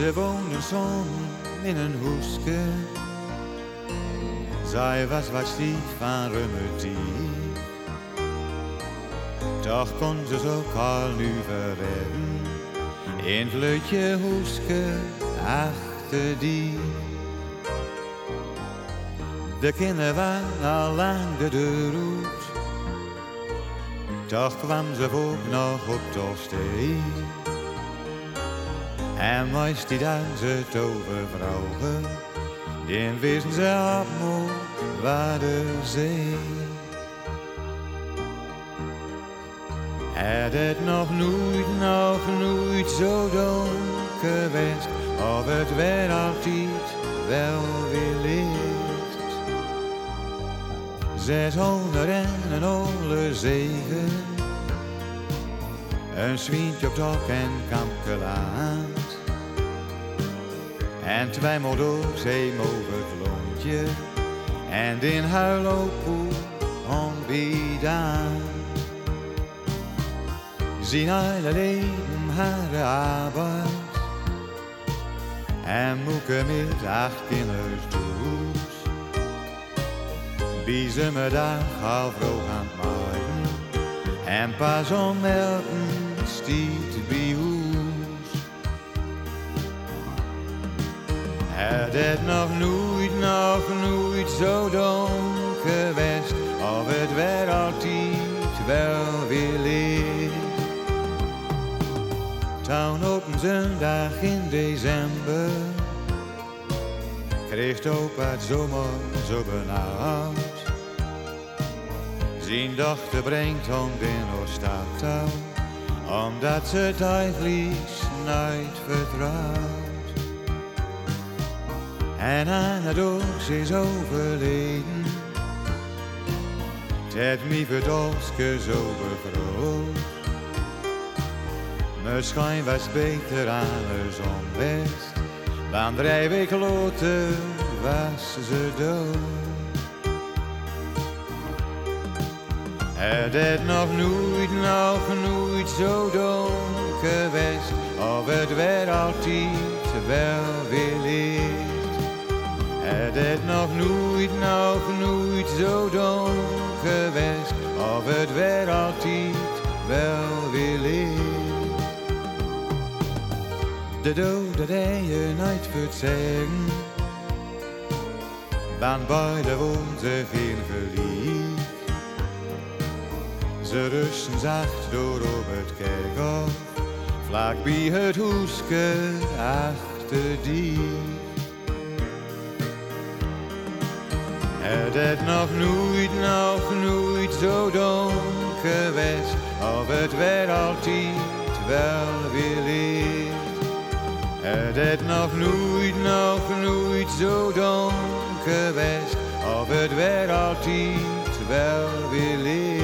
Ze woonde samen in een hoeske. Zij was wat stief van remedie. Toch kon ze zo kal nu verrennen. In vleutje hoeske achter die. De kinderen waren al lang de deur. Toch kwam ze ook nog op Tolstee. En meest die duizend tovervrouwen, die wisten ze allemaal waar de zee. Het het nog nooit, nog nooit zo donker geweest, of het werd altijd wel Zeshonderd en een olle zegen, een zwientje op tok en kampkelaat. En tweemaal door zee over het lontje, en in huilopoel onbedaan. Zien hele leven haar arbeid, en moeke met acht kinders doet. Wie ze me daar al vroeg aan het maaien, en pas om melken stiet bij ons. Het het nog nooit, nog nooit zo donker geweest, of het werd altijd wel weer licht. Toen op een zondag in december kreeg opa het zomer zo benauwd. Zijn dochter brengt hem in stad omdat ze het eigenlijk nooit vertrouwt. En aan het oog is overleden, het mij verdolske zo begroot. Misschien was beter alles onbest, want drie weken later was ze dood. Het het nog nooit, nog nooit zo donker geweest, of het werd altijd wel weer licht. Het het nog nooit, nog nooit zo donker geweest, of het werd altijd De dood dat hij je nooit verzeggen, want beide woont verlies. Ze rusten zacht door op het kerkhof, vlak bij het hoeske achter die. Het het nog nooit, nog nooit zo donker geweest, of het werd altijd wel weer licht. Het het nog nooit, nog nooit zo donker geweest, of het werd altijd wel weer licht.